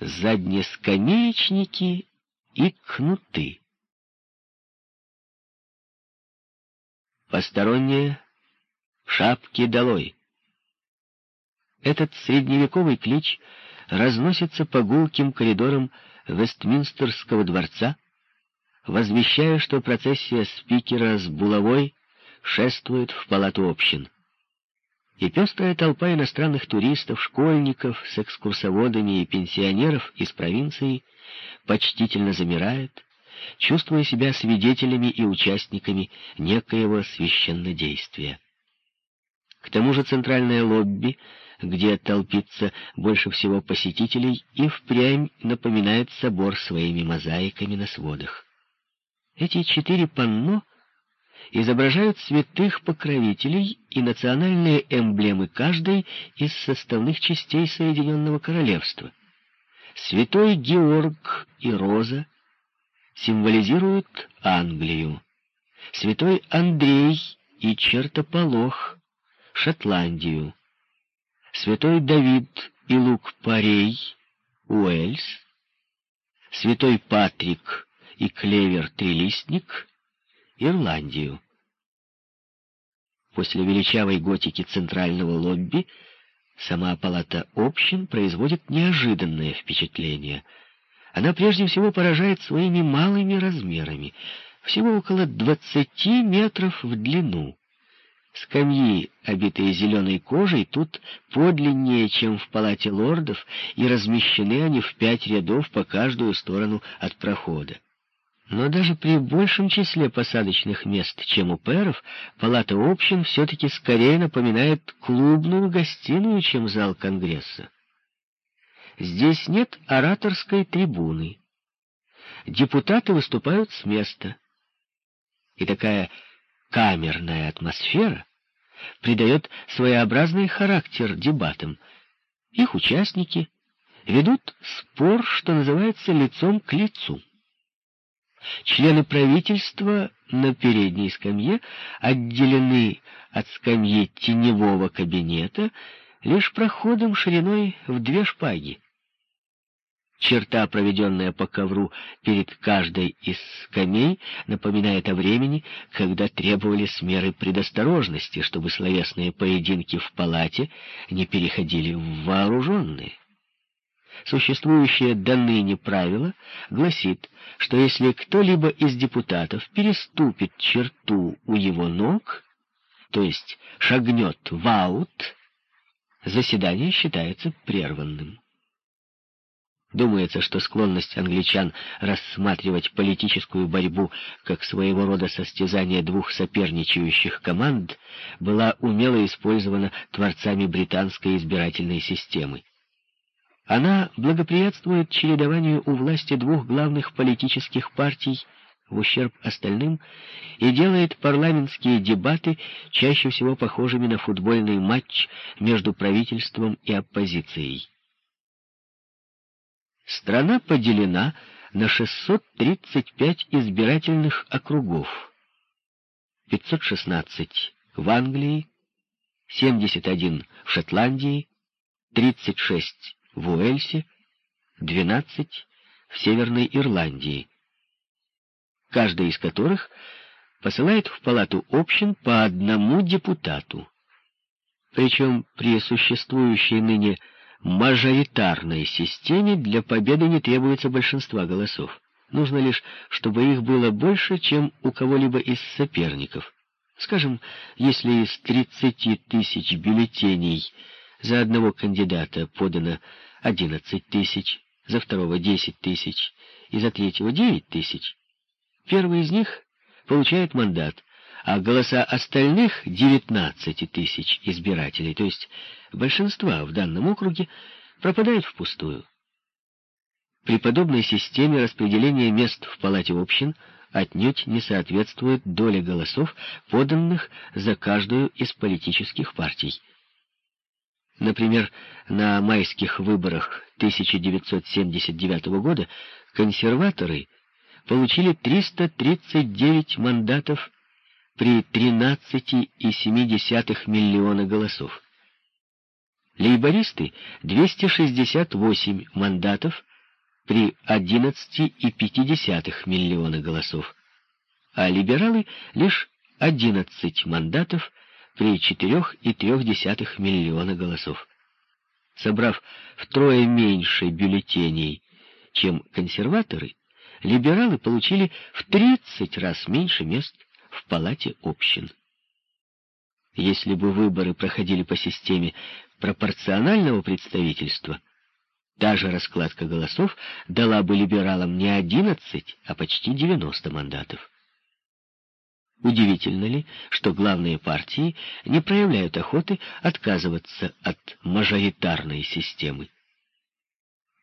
заднескамеечники и кнуты. Посторонние шапки долой. Этот средневековый клич разносится по гулким коридорам Вестминстерского дворца, возвещая, что процессия спикера с булавой шествует в палату общин. И пестрая толпа иностранных туристов, школьников с экскурсоводами и пенсионеров из провинции почтительно замирает, чувствуя себя свидетелями и участниками некоего священнодействия. К тому же центральное лобби, где толпится больше всего посетителей, и впрямь напоминает собор своими мозаиками на сводах. Эти четыре панно изображают святых покровителей и национальные эмблемы каждой из составных частей Соединенного Королевства. Святой Георг и Роза символизируют Англию. Святой Андрей и Чертополох — Шотландию. Святой Давид и Лук-Парей — Уэльс. Святой Патрик и Клевер-Трилистник — Ирландию. После величавой готики центрального лобби сама палата общин производит неожиданное впечатление — она прежде всего поражает своими малыми размерами, всего около двадцати метров в длину. Скамьи, обитые зеленой кожей, тут подлиннее, чем в палате лордов, и размещены они в пять рядов по каждую сторону от прохода. Но даже при большем числе посадочных мест, чем у пэров, палата общин все-таки скорее напоминает клубную гостиную, чем зал Конгресса. Здесь нет ораторской трибуны. Депутаты выступают с места. И такая камерная атмосфера придает своеобразный характер дебатам. Их участники ведут спор, что называется, лицом к лицу. Члены правительства на передней скамье отделены от скамьи теневого кабинета лишь проходом шириной в две шпаги. Черта, проведенная по ковру перед каждой из скамей, напоминает о времени, когда требовались меры предосторожности, чтобы словесные поединки в палате не переходили в вооруженные. Существующее до ныне правило гласит, что если кто-либо из депутатов переступит черту у его ног, то есть шагнет в аут, заседание считается прерванным. Думается, что склонность англичан рассматривать политическую борьбу как своего рода состязание двух соперничающих команд была умело использована творцами британской избирательной системы. Она благоприятствует чередованию у власти двух главных политических партий в ущерб остальным и делает парламентские дебаты чаще всего похожими на футбольный матч между правительством и оппозицией. Страна поделена на 635 избирательных округов. 516 в Англии, 71 в Шотландии, 36 в Уэльсе, 12 в Северной Ирландии, каждая из которых посылает в палату общин по одному депутату. Причем при существующей ныне мажоритарной системе для победы не требуется большинства голосов. Нужно лишь, чтобы их было больше, чем у кого-либо из соперников. Скажем, если из 30 тысяч бюллетеней за одного кандидата подано 11 тысяч, за второго 10 тысяч и за третьего 9 тысяч, первый из них получает мандат, а голоса остальных 19 тысяч избирателей, то есть большинства в данном округе, пропадают впустую. При подобной системе распределение мест в палате общин отнюдь не соответствует доле голосов, поданных за каждую из политических партий. Например, на майских выборах 1979 года консерваторы получили 339 мандатов при 13,7 миллиона голосов. Лейбористы — 268 мандатов при 11,5 миллиона голосов, а либералы лишь 11 мандатов при 4,3 миллиона голосов. Собрав втрое меньше бюллетеней, чем консерваторы, либералы получили в 30 раз меньше мест в палате общин. Если бы выборы проходили по системе пропорционального представительства, та же раскладка голосов дала бы либералам не 11, а почти 90 мандатов. Удивительно ли, что главные партии не проявляют охоты отказываться от мажоритарной системы?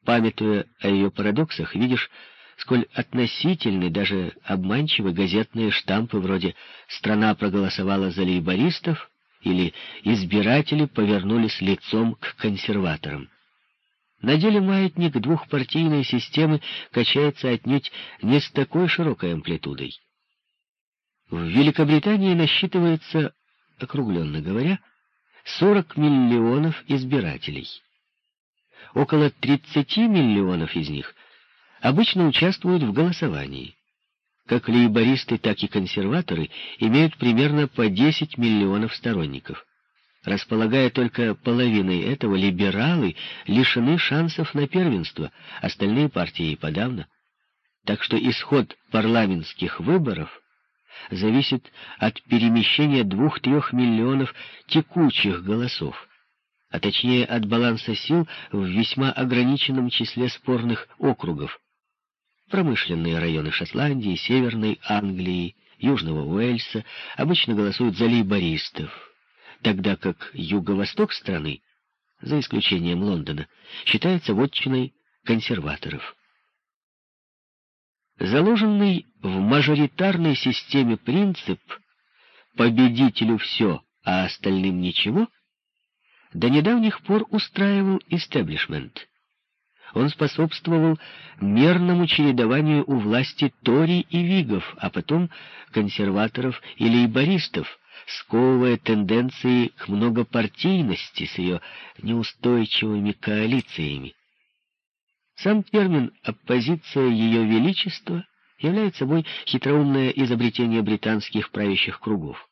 Памятуя о ее парадоксах, видишь, сколь относительны, даже обманчивы газетные штампы вроде «Страна проголосовала за лейбористов» или «Избиратели повернулись лицом к консерваторам». На деле маятник двухпартийной системы качается отнюдь не с такой широкой амплитудой. В Великобритании насчитывается, округленно говоря, 40 миллионов избирателей. Около 30 миллионов из них обычно участвуют в голосовании. Как лейбористы, так и консерваторы имеют примерно по 10 миллионов сторонников. Располагая только половиной этого, либералы лишены шансов на первенство, остальные партии и подавно. Так что исход парламентских выборов зависит от перемещения двух-трех миллионов текучих голосов, а точнее от баланса сил в весьма ограниченном числе спорных округов. Промышленные районы Шотландии, Северной Англии, Южного Уэльса обычно голосуют за лейбористов, тогда как юго-восток страны, за исключением Лондона, считается вотчиной консерваторов. Заложенный в мажоритарной системе принцип «победителю все, а остальным ничего» до недавних пор устраивал истеблишмент. Он способствовал мерному чередованию у власти Тори и Вигов, а потом консерваторов и лейбористов, сковывая тенденции к многопартийности с ее неустойчивыми коалициями. Сам термин «оппозиция Ее Величества» является собой хитроумное изобретение британских правящих кругов.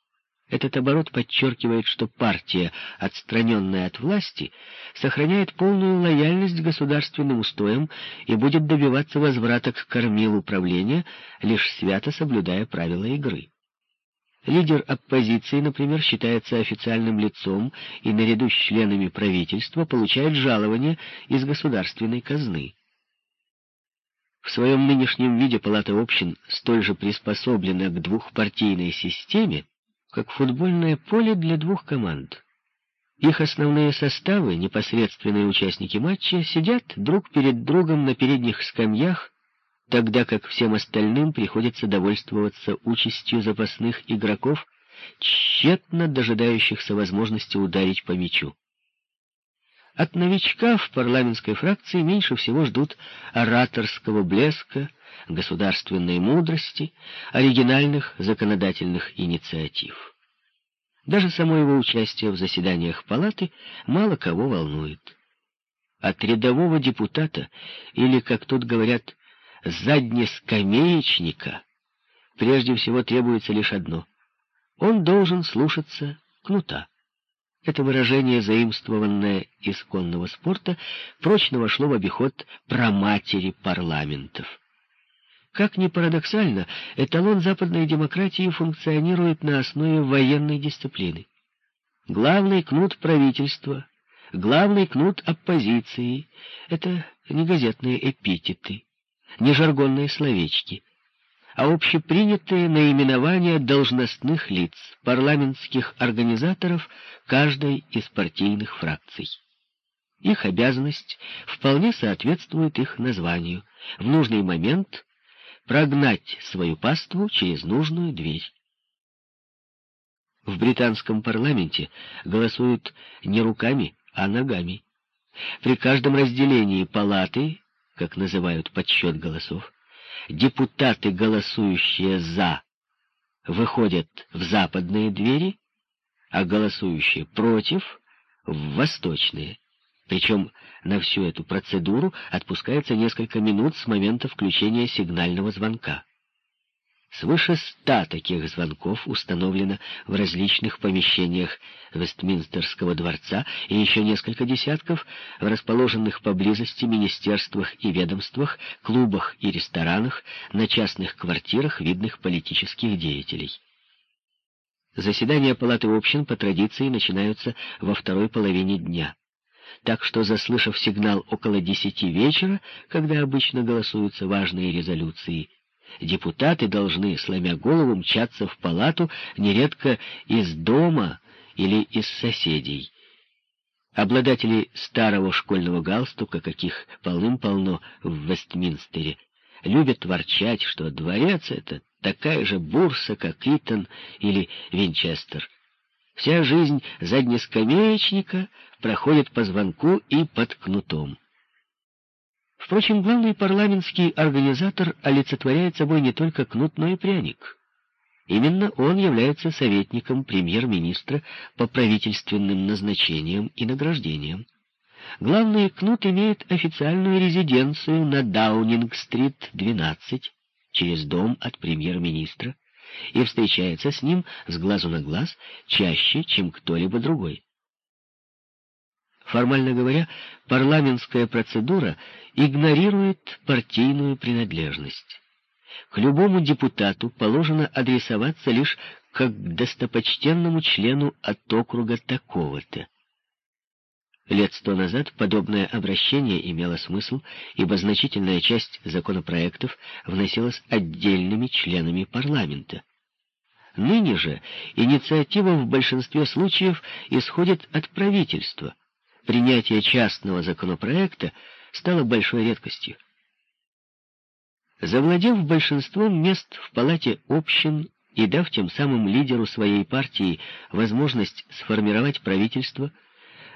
Этот оборот подчеркивает, что партия, отстраненная от власти, сохраняет полную лояльность государственным устоям и будет добиваться возврата к кормилу правления, лишь свято соблюдая правила игры. Лидер оппозиции, например, считается официальным лицом и наряду с членами правительства получает жалование из государственной казны. В своем нынешнем виде Палата общин столь же приспособлена к двухпартийной системе, как футбольное поле для двух команд. Их основные составы, непосредственные участники матча, сидят друг перед другом на передних скамьях тогда как всем остальным приходится довольствоваться участью запасных игроков, тщетно дожидающихся возможности ударить по мячу. От новичка в парламентской фракции меньше всего ждут ораторского блеска, государственной мудрости, оригинальных законодательных инициатив. Даже само его участие в заседаниях палаты мало кого волнует. От рядового депутата, или, как тут говорят, заднескамеечника прежде всего требуется лишь одно. Он должен слушаться кнута. Это выражение, заимствованное из конного спорта, прочно вошло в обиход проматери парламентов. Как ни парадоксально, эталон западной демократии функционирует на основе военной дисциплины. Главный кнут правительства, главный кнут оппозиции — это не газетные эпитеты не жаргонные словечки, а общепринятые наименования должностных лиц, парламентских организаторов каждой из партийных фракций. Их обязанность вполне соответствует их названию. В нужный момент прогнать свою паству через нужную дверь. В британском парламенте голосуют не руками, а ногами. При каждом разделении палаты как называют подсчет голосов, депутаты, голосующие «за», выходят в западные двери, а голосующие «против» — в восточные. Причем на всю эту процедуру отпускается несколько минут с момента включения сигнального звонка. Свыше ста таких звонков установлено в различных помещениях Вестминстерского дворца и еще несколько десятков в расположенных поблизости министерствах и ведомствах, клубах и ресторанах, на частных квартирах видных политических деятелей. Заседания Палаты общин по традиции начинаются во второй половине дня. Так что, заслышав сигнал около десяти вечера, когда обычно голосуются важные резолюции, Депутаты должны, сломя голову, мчаться в палату, нередко из дома или из соседей. Обладатели старого школьного галстука, каких полным-полно в Вестминстере, любят ворчать, что дворец — это такая же бурса, как Итон или Винчестер. Вся жизнь заднескамеечника проходит по звонку и под кнутом. Впрочем, главный парламентский организатор олицетворяет собой не только кнут, но и пряник. Именно он является советником премьер-министра по правительственным назначениям и награждениям. Главный кнут имеет официальную резиденцию на Даунинг-стрит, 12, через дом от премьер-министра, и встречается с ним с глазу на глаз чаще, чем кто-либо другой. Формально говоря, парламентская процедура игнорирует партийную принадлежность. К любому депутату положено адресоваться лишь как к достопочтенному члену от округа такого-то. Лет сто назад подобное обращение имело смысл, ибо значительная часть законопроектов вносилась отдельными членами парламента. Ныне же инициатива в большинстве случаев исходит от правительства — принятие частного законопроекта стало большой редкостью. Завладев большинством мест в палате общин и дав тем самым лидеру своей партии возможность сформировать правительство,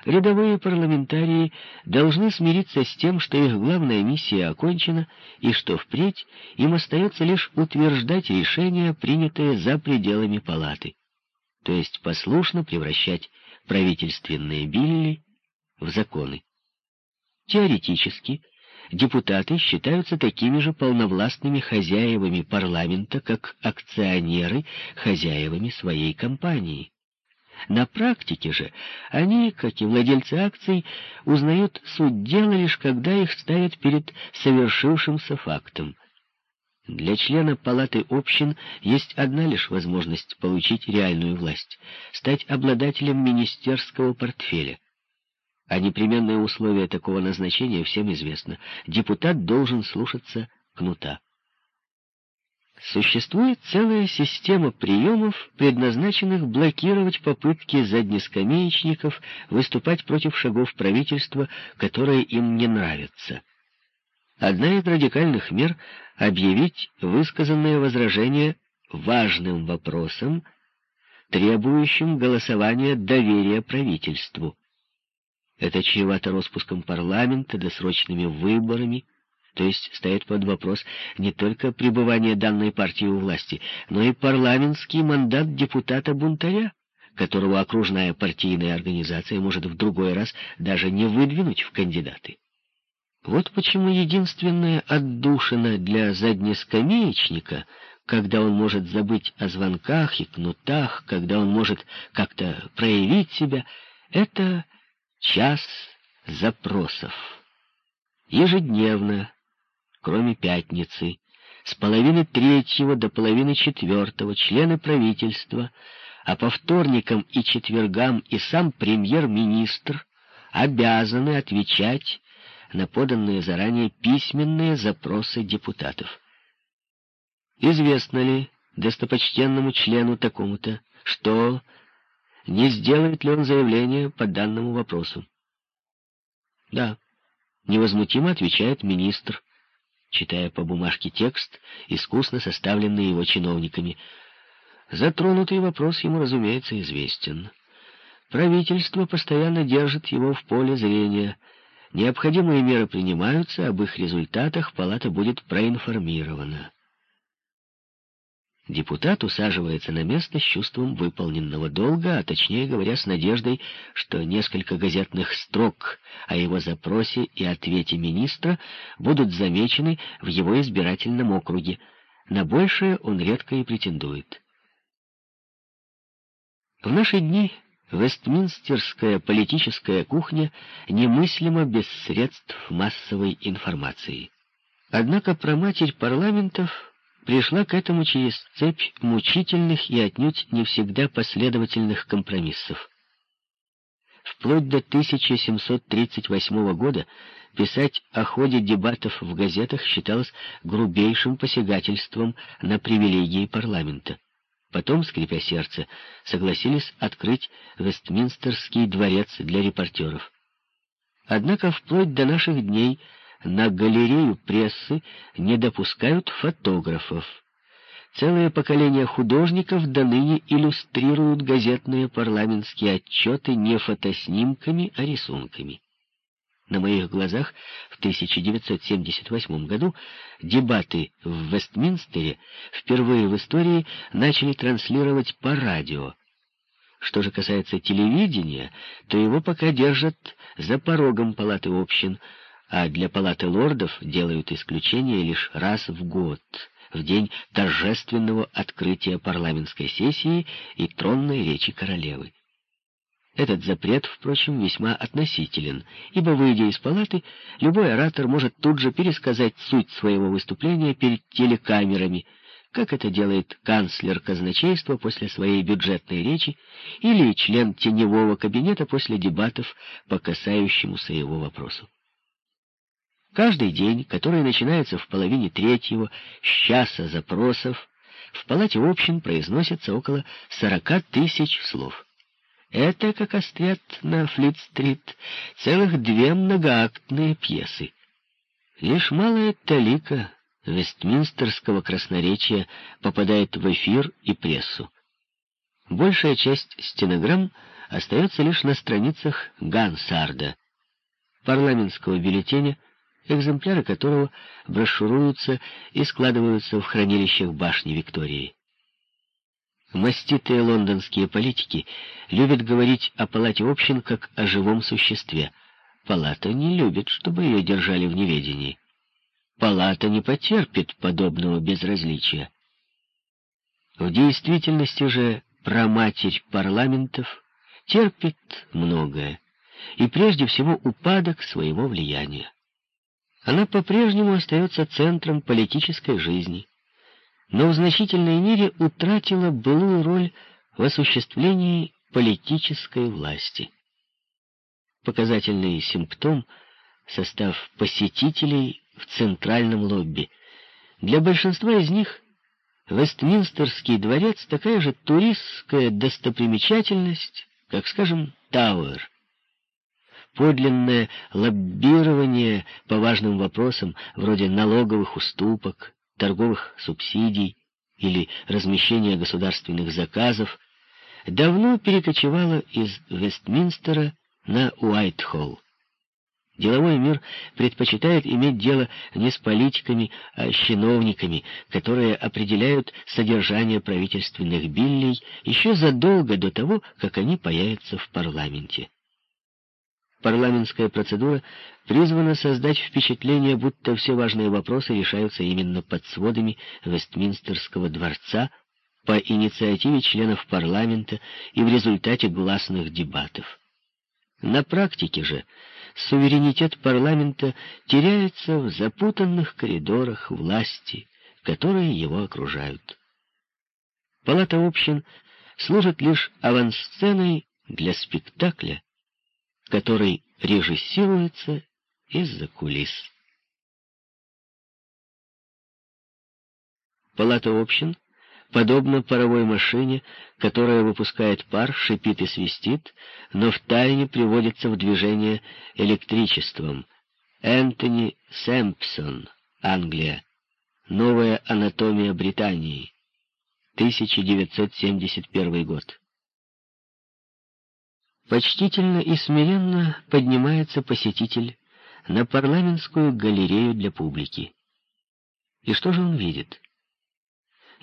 рядовые парламентарии должны смириться с тем, что их главная миссия окончена и что впредь им остается лишь утверждать решения, принятые за пределами палаты, то есть послушно превращать правительственные билли в законы. Теоретически, депутаты считаются такими же полновластными хозяевами парламента, как акционеры хозяевами своей компании. На практике же они, как и владельцы акций, узнают суть дела лишь когда их ставят перед совершившимся фактом. Для члена палаты общин есть одна лишь возможность получить реальную власть — стать обладателем министерского портфеля. А непременное условие такого назначения всем известно. Депутат должен слушаться кнута. Существует целая система приемов, предназначенных блокировать попытки заднескамеечников выступать против шагов правительства, которые им не нравятся. Одна из радикальных мер — объявить высказанное возражение важным вопросом, требующим голосования доверия правительству. Это чревато распуском парламента, досрочными выборами, то есть ставит под вопрос не только пребывание данной партии у власти, но и парламентский мандат депутата-бунтаря, которого окружная партийная организация может в другой раз даже не выдвинуть в кандидаты. Вот почему единственная отдушина для заднескамеечника, когда он может забыть о звонках и кнутах, когда он может как-то проявить себя, это Час запросов. Ежедневно, кроме пятницы, с половины третьего до половины четвертого члены правительства, а по вторникам и четвергам и сам премьер-министр обязаны отвечать на поданные заранее письменные запросы депутатов. Известно ли достопочтенному члену такому-то, что не сделает ли он заявление по данному вопросу. Да, невозмутимо отвечает министр, читая по бумажке текст, искусно составленный его чиновниками. Затронутый вопрос ему, разумеется, известен. Правительство постоянно держит его в поле зрения. Необходимые меры принимаются, об их результатах палата будет проинформирована. Депутат усаживается на место с чувством выполненного долга, а точнее говоря, с надеждой, что несколько газетных строк о его запросе и ответе министра будут замечены в его избирательном округе. На большее он редко и претендует. В наши дни Вестминстерская политическая кухня немыслима без средств массовой информации. Однако про матерь парламентов пришла к этому через цепь мучительных и отнюдь не всегда последовательных компромиссов. Вплоть до 1738 года писать о ходе дебатов в газетах считалось грубейшим посягательством на привилегии парламента. Потом, скрипя сердце, согласились открыть Вестминстерский дворец для репортеров. Однако вплоть до наших дней на галерею прессы не допускают фотографов. Целые поколения художников до ныне иллюстрируют газетные парламентские отчеты не фотоснимками, а рисунками. На моих глазах в 1978 году дебаты в Вестминстере впервые в истории начали транслировать по радио. Что же касается телевидения, то его пока держат за порогом палаты общин, а для палаты лордов делают исключение лишь раз в год, в день торжественного открытия парламентской сессии и тронной речи королевы. Этот запрет, впрочем, весьма относителен, ибо, выйдя из палаты, любой оратор может тут же пересказать суть своего выступления перед телекамерами, как это делает канцлер казначейства после своей бюджетной речи или член теневого кабинета после дебатов по касающемуся его вопросу. Каждый день, который начинается в половине третьего, с часа запросов, в палате общин произносится около сорока тысяч слов. Это, как острят на Флит-стрит, целых две многоактные пьесы. Лишь малая талика вестминстерского красноречия попадает в эфир и прессу. Большая часть стенограмм остается лишь на страницах Гансарда, парламентского бюллетеня, экземпляры которого брошюруются и складываются в хранилищах башни Виктории. Маститые лондонские политики любят говорить о палате общин как о живом существе. Палата не любит, чтобы ее держали в неведении. Палата не потерпит подобного безразличия. В действительности же проматерь парламентов терпит многое, и прежде всего упадок своего влияния она по-прежнему остается центром политической жизни, но в значительной мере утратила былую роль в осуществлении политической власти. Показательный симптом — состав посетителей в центральном лобби. Для большинства из них Вестминстерский дворец — такая же туристская достопримечательность, как, скажем, Тауэр — подлинное лоббирование по важным вопросам, вроде налоговых уступок, торговых субсидий или размещения государственных заказов, давно перекочевало из Вестминстера на Уайтхолл. Деловой мир предпочитает иметь дело не с политиками, а с чиновниками, которые определяют содержание правительственных биллей еще задолго до того, как они появятся в парламенте. Парламентская процедура призвана создать впечатление, будто все важные вопросы решаются именно под сводами Вестминстерского дворца по инициативе членов парламента и в результате гласных дебатов. На практике же суверенитет парламента теряется в запутанных коридорах власти, которые его окружают. Палата общин служит лишь авансценой для спектакля, который режиссируется из-за кулис. Палата общин, подобно паровой машине, которая выпускает пар, шипит и свистит, но втайне приводится в движение электричеством. Энтони Сэмпсон, Англия. Новая анатомия Британии. 1971 год. Почтительно и смиренно поднимается посетитель на парламентскую галерею для публики. И что же он видит?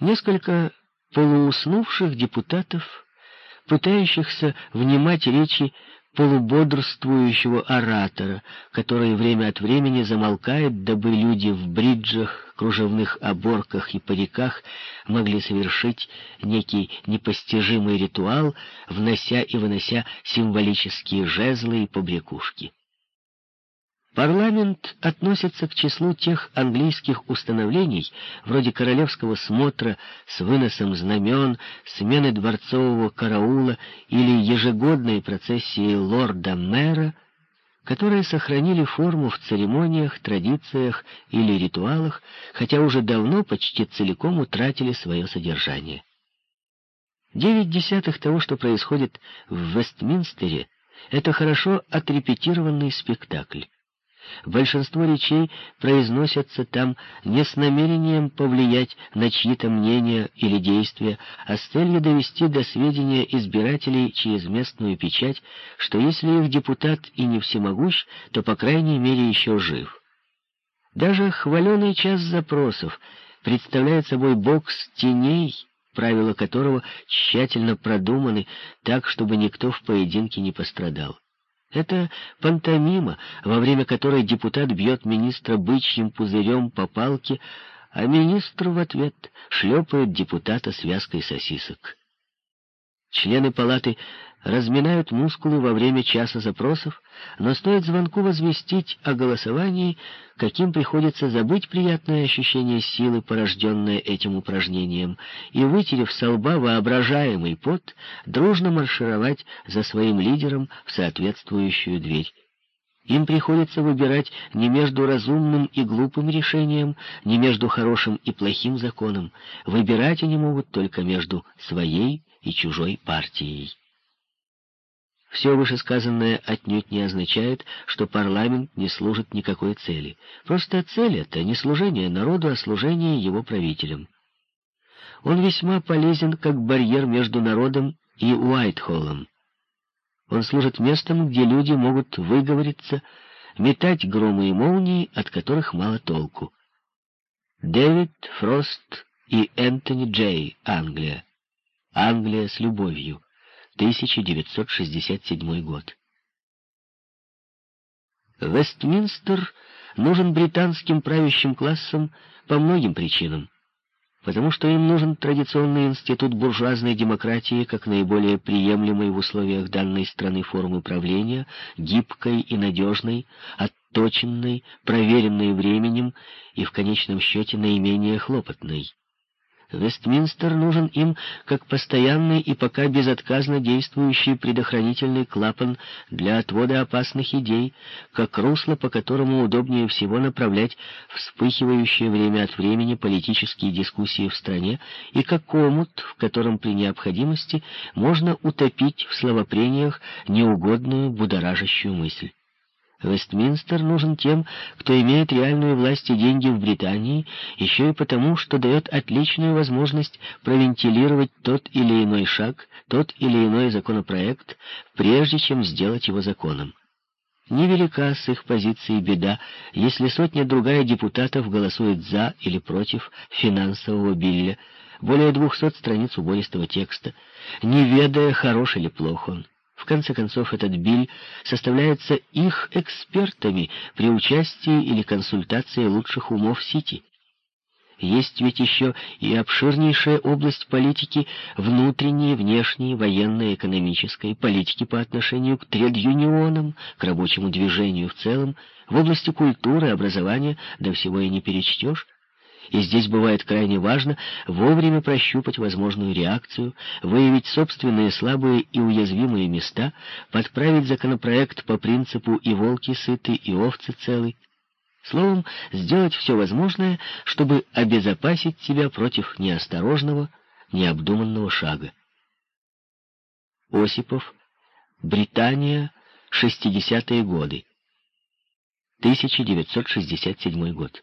Несколько полууснувших депутатов, пытающихся внимать речи полубодрствующего оратора, который время от времени замолкает, дабы люди в бриджах, кружевных оборках и париках могли совершить некий непостижимый ритуал, внося и вынося символические жезлы и побрякушки. Парламент относится к числу тех английских установлений, вроде королевского смотра с выносом знамен, смены дворцового караула или ежегодной процессии лорда-мэра, которые сохранили форму в церемониях, традициях или ритуалах, хотя уже давно почти целиком утратили свое содержание. Девять десятых того, что происходит в Вестминстере, это хорошо отрепетированный спектакль. Большинство речей произносятся там не с намерением повлиять на чьи-то мнения или действия, а с целью довести до сведения избирателей через местную печать, что если их депутат и не всемогущ, то, по крайней мере, еще жив. Даже хваленый час запросов представляет собой бокс теней, правила которого тщательно продуманы так, чтобы никто в поединке не пострадал. Это пантомима, во время которой депутат бьет министра бычьим пузырем по палке, а министр в ответ шлепает депутата связкой сосисок. Члены палаты разминают мускулы во время часа запросов, но стоит звонку возвестить о голосовании, каким приходится забыть приятное ощущение силы, порожденное этим упражнением, и, вытерев со лба воображаемый пот, дружно маршировать за своим лидером в соответствующую дверь. Им приходится выбирать не между разумным и глупым решением, не между хорошим и плохим законом. Выбирать они могут только между своей и чужой партией. Все вышесказанное отнюдь не означает, что парламент не служит никакой цели. Просто цель — это не служение народу, а служение его правителям. Он весьма полезен как барьер между народом и Уайтхоллом. Он служит местом, где люди могут выговориться, метать громы и молнии, от которых мало толку. Дэвид Фрост и Энтони Джей, Англия. Англия с любовью. 1967 год. Вестминстер нужен британским правящим классам по многим причинам. Потому что им нужен традиционный институт буржуазной демократии как наиболее приемлемый в условиях данной страны формы правления, гибкой и надежной, отточенной, проверенной временем и в конечном счете наименее хлопотной. Вестминстер нужен им как постоянный и пока безотказно действующий предохранительный клапан для отвода опасных идей, как русло, по которому удобнее всего направлять вспыхивающие время от времени политические дискуссии в стране, и как омут, в котором при необходимости можно утопить в словопрениях неугодную будоражащую мысль. Вестминстер нужен тем, кто имеет реальную власть и деньги в Британии, еще и потому, что дает отличную возможность провентилировать тот или иной шаг, тот или иной законопроект, прежде чем сделать его законом. Невелика с их позиции беда, если сотня другая депутатов голосует за или против финансового билля, более двухсот страниц убористого текста, не ведая, хорош или плох он. В конце концов, этот биль составляется их экспертами при участии или консультации лучших умов Сити. Есть ведь еще и обширнейшая область политики внутренней, внешней, военной, экономической, политики по отношению к тред-юнионам, к рабочему движению в целом, в области культуры, образования, да всего и не перечтешь. И здесь бывает крайне важно вовремя прощупать возможную реакцию, выявить собственные слабые и уязвимые места, подправить законопроект по принципу «и волки сыты, и овцы целы». Словом, сделать все возможное, чтобы обезопасить себя против неосторожного, необдуманного шага. Осипов, Британия, 60-е годы. 1967 год.